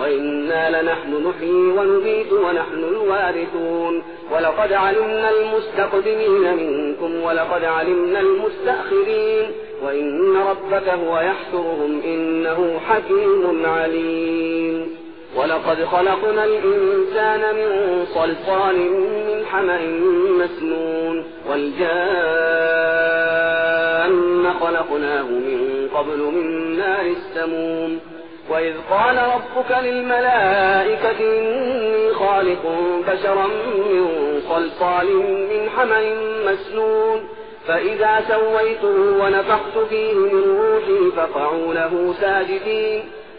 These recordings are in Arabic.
وإنا لنحن نحيي ونميت ونحن الوارثون. ولقد علمنا المستقدمين منكم ولقد علمنا المستأخرين. وإن ربك هو يحشرهم إنه حكيم عليم. ولقد خلقنا الإنسان من صلصال من حمأ مسنون. والجان خلقناه من قبل من نار السموم. وإذ قال ربك للملائكة إني خالق بشرا من صلصال من حمأ مسنون فإذا سويته ونفخت فيه من روحي فقعوا له ساجدين.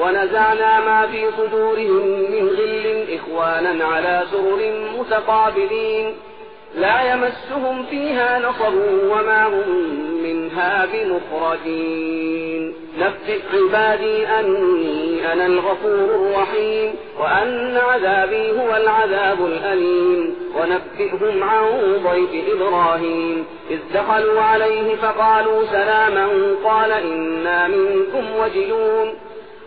ونزعنا ما في صدورهم من غل إخوانا على سرر متقابلين. لا يمسهم فيها نصب وما هم منها بمخرجين. نبئ عبادي أني أنا الغفور الرحيم. وأن عذابي هو العذاب الأليم. ونبئهم عن ضيف إبراهيم. إذ دخلوا عليه فقالوا سلاما قال إنا منكم وجلون.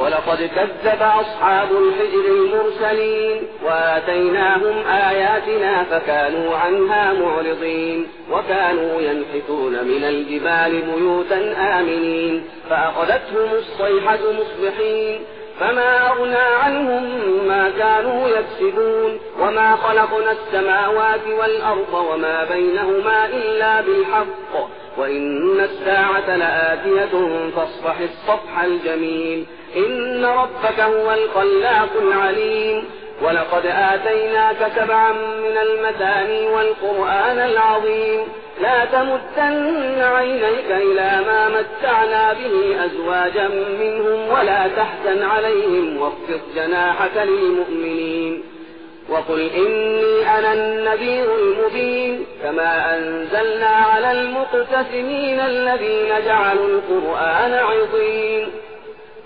ولقد كذب أصحاب الحجر المرسلين وآتيناهم آياتنا فكانوا عنها معرضين وكانوا ينحتون من الجبال بيوتا آمنين فأخذتهم الصيحة مصبحين فما أغنى عنهم ما كانوا يكسبون وما خلقنا السماوات والأرض وما بينهما إلا بالحق وإن الساعة لآتية فاصفح الصفح الجميل إن ربك هو الخلاق العليم. ولقد آتيناك سبعا من المثاني والقرآن العظيم. لا تمدن عينيك إلى ما متعنا به أزواجا منهم ولا تحزن عليهم واخفض جناحك للمؤمنين. وقل إني أنا النذير المبين. كما أنزلنا على المقتسمين الذين جعلوا القرآن عظيم.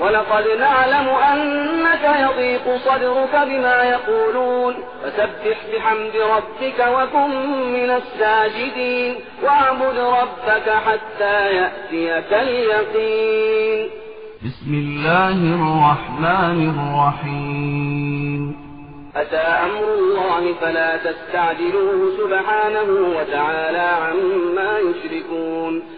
ولقد نعلم أنك يضيق صدرك بما يقولون. فسبح بحمد ربك وكن من الساجدين. واعبد ربك حتى يأتيك اليقين. بسم الله الرحمن الرحيم. أتى أمر الله فلا تستعجلوه سبحانه وتعالى عما يشركون.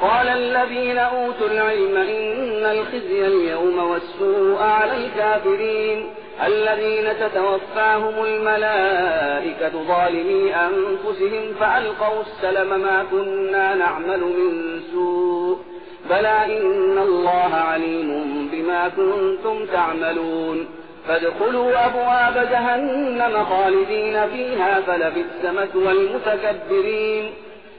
قال الذين أوتوا العلم إن الخزي اليوم والسوء على الكافرين. الذين تتوفاهم الملائكة ظالمي أنفسهم فألقوا السلم ما كنا نعمل من سوء. بلى إن الله عليم بما كنتم تعملون. فادخلوا أبواب جهنم خالدين فيها فلبئس مثوى المتكبرين.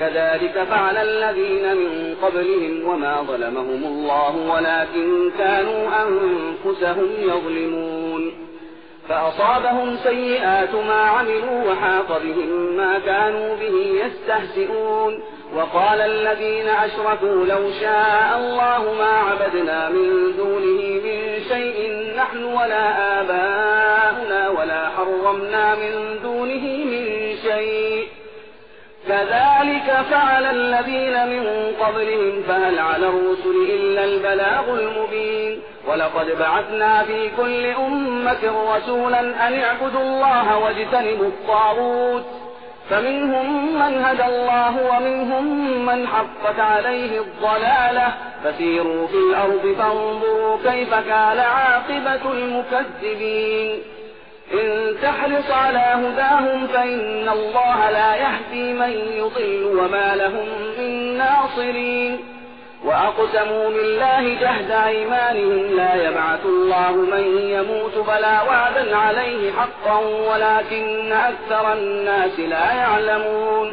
كذلك فعل الذين من قبلهم وما ظلمهم الله ولكن كانوا أنفسهم يظلمون. فأصابهم سيئات ما عملوا وحاق بهم ما كانوا به يستهزئون. وقال الذين أشركوا لو شاء الله ما عبدنا من دونه من شيء نحن ولا آباؤنا ولا حرمنا من دونه من شيء. كذلك فعل الذين من قبلهم فهل على الرسل إلا البلاغ المبين؟ ولقد بعثنا في كل أمة رسولا أن اعبدوا الله واجتنبوا الطاغوت. فمنهم من هدى الله ومنهم من حقت عليه الضلالة. فسيروا في الأرض فانظروا كيف كان عاقبة المكذبين. إن تحرص على هداهم فإن الله لا يهدي من يضل وما لهم من ناصرين. وأقسموا بالله جهد أيمانهم لا يبعث الله من يموت بلا وعدا عليه حقا ولكن أكثر الناس لا يعلمون.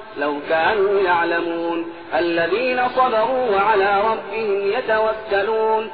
لو كانوا يعلمون الذين صبروا وعلى ربهم يتوكلون